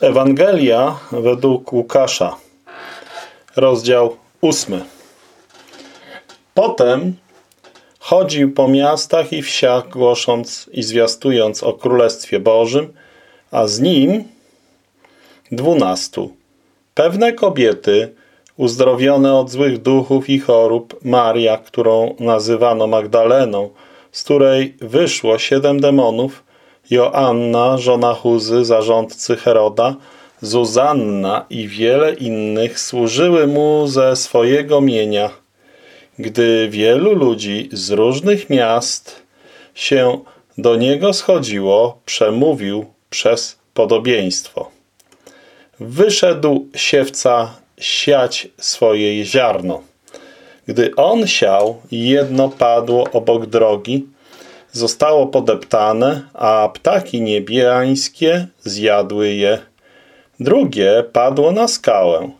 Ewangelia według Łukasza, rozdział ósmy. Potem chodził po miastach i wsiach, głosząc i zwiastując o Królestwie Bożym, a z nim dwunastu. Pewne kobiety, uzdrowione od złych duchów i chorób, Maria, którą nazywano Magdaleną, z której wyszło siedem demonów, Joanna, żona Huzy, zarządcy Heroda, Zuzanna i wiele innych służyły mu ze swojego mienia. Gdy wielu ludzi z różnych miast się do niego schodziło, przemówił przez podobieństwo. Wyszedł siewca siać swoje ziarno. Gdy on siał, jedno padło obok drogi, zostało podeptane, a ptaki niebiańskie zjadły je. Drugie padło na skałę.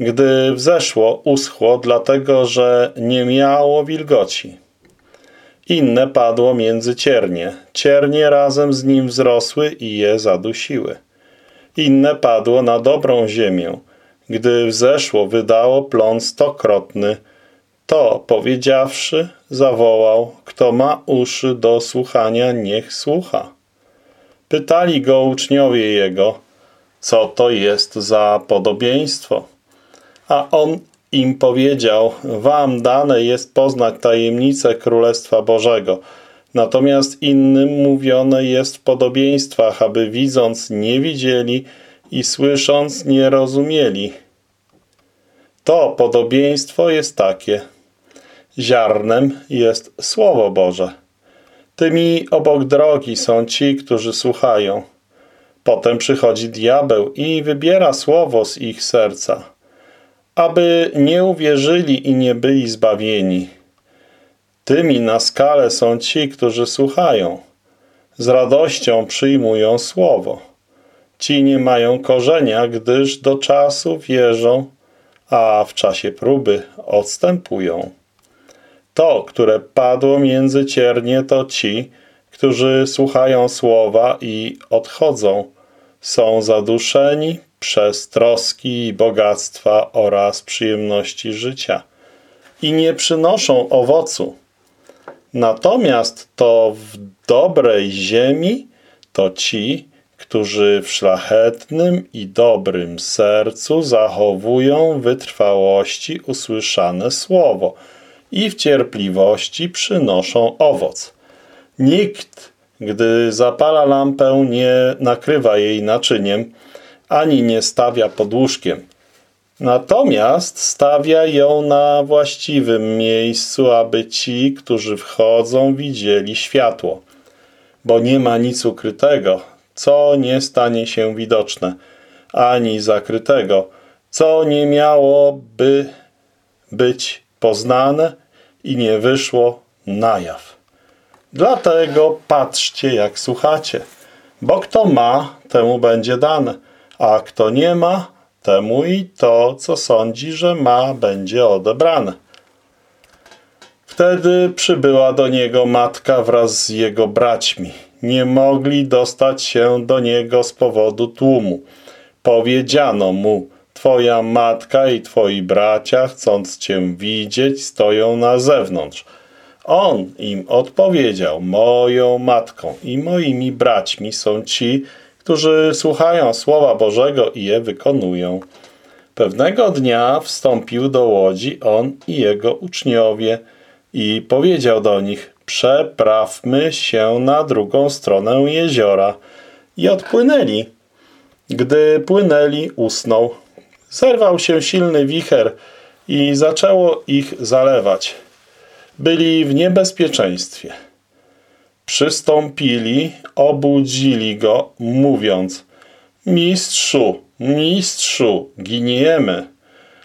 Gdy wzeszło, uschło, dlatego że nie miało wilgoci. Inne padło między ciernie. Ciernie razem z nim wzrosły i je zadusiły. Inne padło na dobrą ziemię. Gdy wzeszło, wydało plon stokrotny. To, powiedziawszy, zawołał, kto ma uszy do słuchania, niech słucha. Pytali go uczniowie jego, co to jest za podobieństwo. A on im powiedział, wam dane jest poznać tajemnicę Królestwa Bożego, natomiast innym mówione jest w podobieństwach, aby widząc nie widzieli i słysząc nie rozumieli. To podobieństwo jest takie. Ziarnem jest Słowo Boże. Tymi obok drogi są ci, którzy słuchają. Potem przychodzi diabeł i wybiera słowo z ich serca, aby nie uwierzyli i nie byli zbawieni. Tymi na skalę są ci, którzy słuchają. Z radością przyjmują słowo. Ci nie mają korzenia, gdyż do czasu wierzą, a w czasie próby odstępują. To, które padło między ciernie, to ci, którzy słuchają słowa i odchodzą, są zaduszeni przez troski bogactwa oraz przyjemności życia i nie przynoszą owocu. Natomiast to w dobrej ziemi to ci, którzy w szlachetnym i dobrym sercu zachowują wytrwałości usłyszane słowo i w cierpliwości przynoszą owoc. Nikt, gdy zapala lampę, nie nakrywa jej naczyniem, ani nie stawia pod łóżkiem. Natomiast stawia ją na właściwym miejscu, aby ci, którzy wchodzą, widzieli światło. Bo nie ma nic ukrytego, co nie stanie się widoczne, ani zakrytego, co nie miałoby być poznane i nie wyszło na jaw. Dlatego patrzcie, jak słuchacie, bo kto ma, temu będzie dane, a kto nie ma, temu i to, co sądzi, że ma, będzie odebrane. Wtedy przybyła do niego matka wraz z jego braćmi. Nie mogli dostać się do niego z powodu tłumu. Powiedziano mu, twoja matka i twoi bracia, chcąc cię widzieć, stoją na zewnątrz. On im odpowiedział, moją matką i moimi braćmi są ci, którzy słuchają Słowa Bożego i je wykonują. Pewnego dnia wstąpił do łodzi on i jego uczniowie i powiedział do nich, przeprawmy się na drugą stronę jeziora. I odpłynęli. Gdy płynęli, usnął. Zerwał się silny wicher i zaczęło ich zalewać. Byli w niebezpieczeństwie. Przystąpili, obudzili go, mówiąc Mistrzu, mistrzu, giniemy.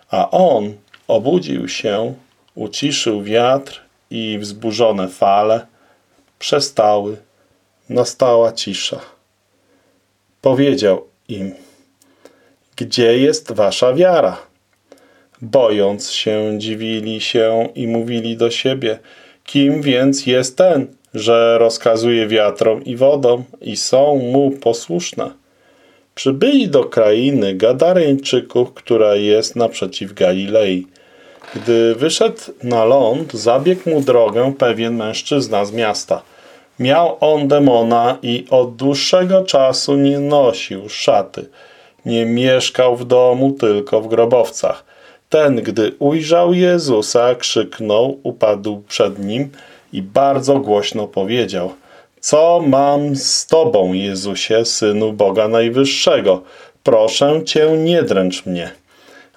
A on obudził się, uciszył wiatr i wzburzone fale przestały. Nastała cisza. Powiedział im, gdzie jest wasza wiara? Bojąc się, dziwili się i mówili do siebie, kim więc jest ten, że rozkazuje wiatrom i wodom i są mu posłuszne. przybyli do krainy Gadareńczyków, która jest naprzeciw Galilei. Gdy wyszedł na ląd, zabiegł mu drogę pewien mężczyzna z miasta. Miał on demona i od dłuższego czasu nie nosił szaty. Nie mieszkał w domu, tylko w grobowcach. Ten, gdy ujrzał Jezusa, krzyknął, upadł przed nim i bardzo głośno powiedział Co mam z Tobą, Jezusie, Synu Boga Najwyższego? Proszę Cię, nie dręcz mnie.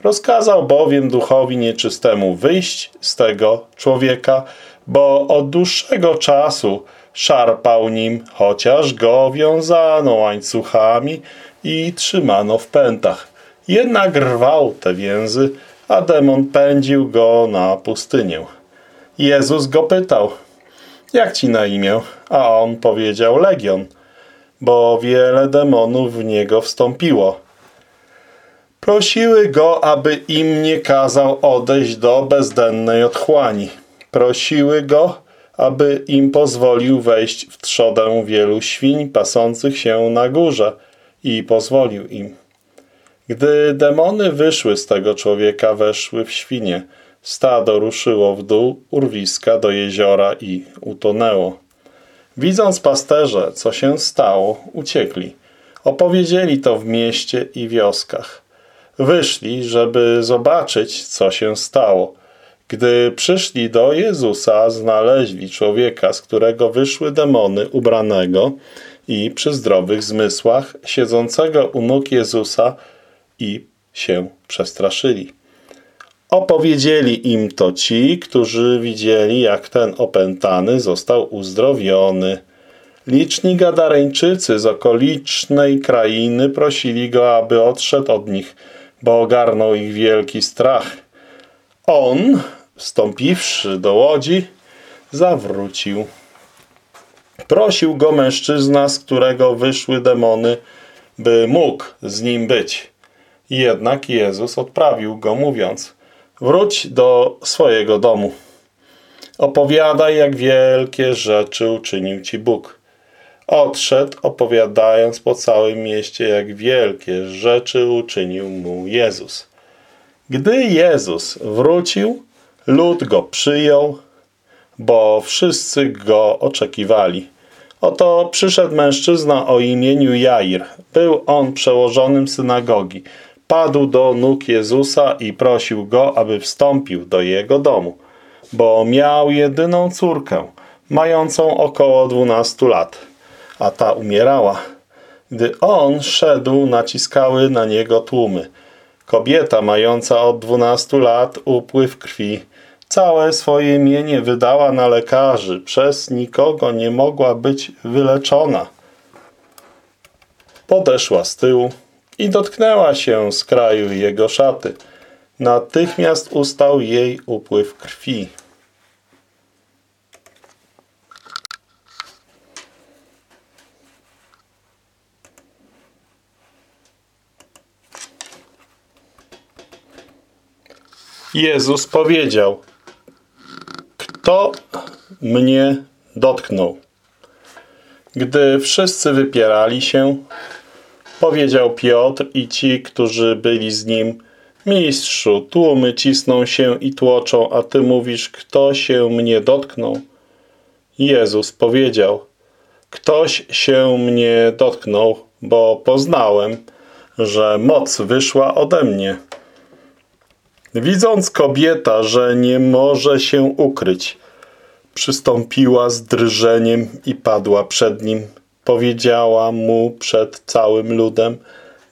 Rozkazał bowiem duchowi nieczystemu wyjść z tego człowieka, bo od dłuższego czasu szarpał nim, chociaż go wiązano łańcuchami i trzymano w pętach. Jednak rwał te więzy, a demon pędził go na pustynię. Jezus go pytał, jak ci na imię? A on powiedział Legion, bo wiele demonów w niego wstąpiło. Prosiły go, aby im nie kazał odejść do bezdennej otchłani. Prosiły go, aby im pozwolił wejść w trzodę wielu świń pasących się na górze i pozwolił im. Gdy demony wyszły z tego człowieka, weszły w świnie. Stado ruszyło w dół urwiska do jeziora i utonęło. Widząc pasterze, co się stało, uciekli. Opowiedzieli to w mieście i wioskach. Wyszli, żeby zobaczyć, co się stało. Gdy przyszli do Jezusa, znaleźli człowieka, z którego wyszły demony, ubranego i przy zdrowych zmysłach, siedzącego u nóg Jezusa i się przestraszyli. Opowiedzieli im to ci, którzy widzieli, jak ten opętany został uzdrowiony. Liczni Gadareńczycy z okolicznej krainy prosili go, aby odszedł od nich, bo ogarnął ich wielki strach. On, wstąpiwszy do łodzi, zawrócił. Prosił go mężczyzna, z którego wyszły demony, by mógł z nim być. Jednak Jezus odprawił go, mówiąc, wróć do swojego domu. Opowiadaj, jak wielkie rzeczy uczynił ci Bóg. Odszedł, opowiadając po całym mieście, jak wielkie rzeczy uczynił mu Jezus. Gdy Jezus wrócił, lud go przyjął, bo wszyscy go oczekiwali. Oto przyszedł mężczyzna o imieniu Jair. Był on przełożonym synagogi. Padł do nóg Jezusa i prosił go, aby wstąpił do jego domu, bo miał jedyną córkę, mającą około dwunastu lat, a ta umierała. Gdy on szedł, naciskały na niego tłumy. Kobieta mająca od dwunastu lat upływ krwi, całe swoje mienie wydała na lekarzy, przez nikogo nie mogła być wyleczona. Podeszła z tyłu i dotknęła się z kraju jego szaty. Natychmiast ustał jej upływ krwi. Jezus powiedział, kto mnie dotknął? Gdy wszyscy wypierali się, powiedział Piotr i ci, którzy byli z nim, Mistrzu, tłumy cisną się i tłoczą, a ty mówisz, kto się mnie dotknął? Jezus powiedział, ktoś się mnie dotknął, bo poznałem, że moc wyszła ode mnie. Widząc kobieta, że nie może się ukryć, przystąpiła z drżeniem i padła przed nim. Powiedziała mu przed całym ludem,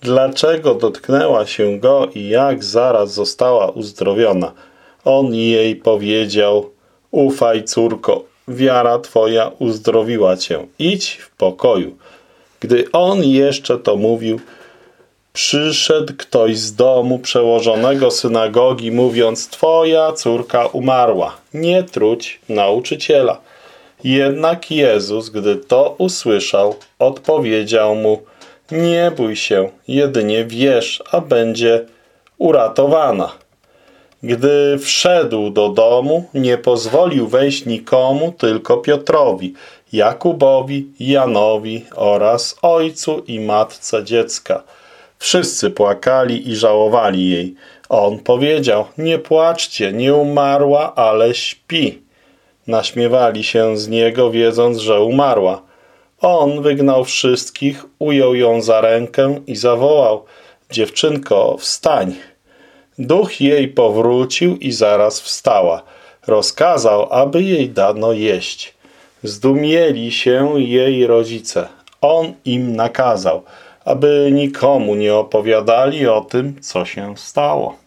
dlaczego dotknęła się go i jak zaraz została uzdrowiona. On jej powiedział, ufaj córko, wiara twoja uzdrowiła cię, idź w pokoju. Gdy on jeszcze to mówił, Przyszedł ktoś z domu przełożonego synagogi, mówiąc, twoja córka umarła, nie truć nauczyciela. Jednak Jezus, gdy to usłyszał, odpowiedział mu, nie bój się, jedynie wierz, a będzie uratowana. Gdy wszedł do domu, nie pozwolił wejść nikomu, tylko Piotrowi, Jakubowi, Janowi oraz ojcu i matce dziecka – Wszyscy płakali i żałowali jej. On powiedział, nie płaczcie, nie umarła, ale śpi. Naśmiewali się z niego, wiedząc, że umarła. On wygnał wszystkich, ujął ją za rękę i zawołał, dziewczynko, wstań. Duch jej powrócił i zaraz wstała. Rozkazał, aby jej dano jeść. Zdumieli się jej rodzice. On im nakazał, aby nikomu nie opowiadali o tym, co się stało.